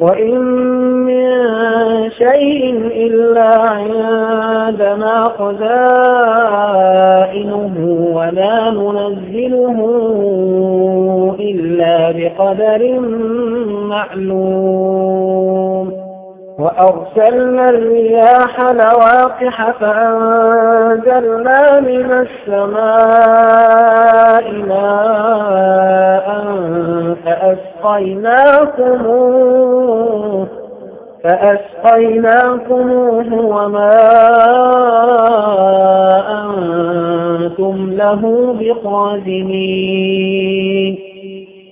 وإن من شيء إلا عندنا خزائنه ولا ننزله إلا بقدر معلوم وأرسلنا الرياح لواقح فأنزلنا من السماء ماء فأسقيناكموه فأسقيناكموه وما أنتم له بقادمين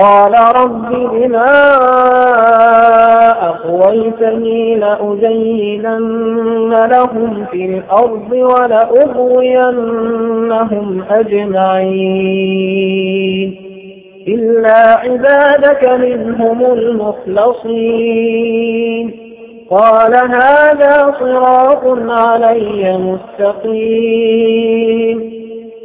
قال رب بما أخويتني لأزينن لهم في الأرض ولأغوينهم أجمعين. إلا عبادك منهم المخلصين. قال هذا صراط علي مستقيم.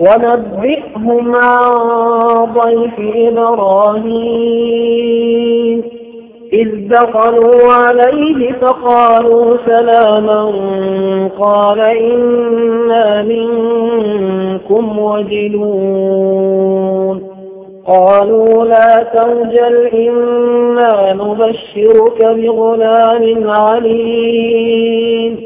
ونبئهم عن ضيف إبراهيم. إذ دخلوا عليه فقالوا سلاما قال إنا منكم وجلون. قالوا لا توجل إنا نبشرك بغلام عليم.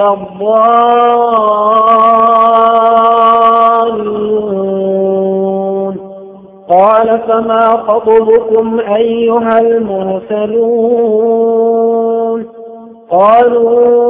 إلا الضالون قال فما خطبكم أيها المرسلون؟ قالوا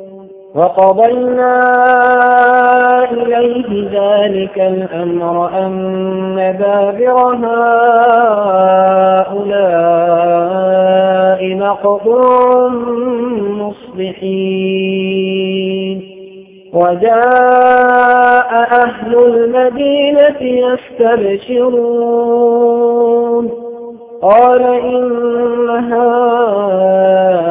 وقضينا إليه ذلك الأمر أن دابر هؤلاء مقضوا مصبحين. وجاء أهل المدينة يستبشرون. قال إن هؤلاء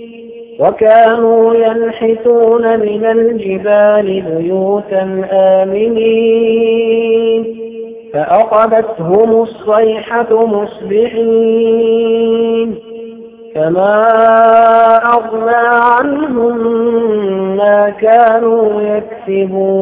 وكانوا ينحتون من الجبال بيوتا آمنين. فأخذتهم الصيحة مصبحين. فما أغنى عنهم ما كانوا يكسبون.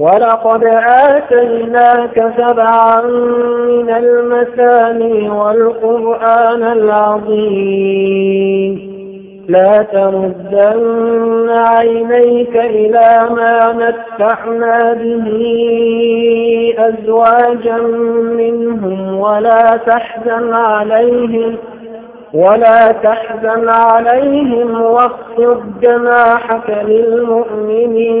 ولقد آتيناك سبعا من المثاني والقرآن العظيم. لا تردن عينيك إلى ما نتحنا به أزواجا منهم ولا تحزن عليهم ولا تحزن عليهم واخفض جناحك للمؤمنين.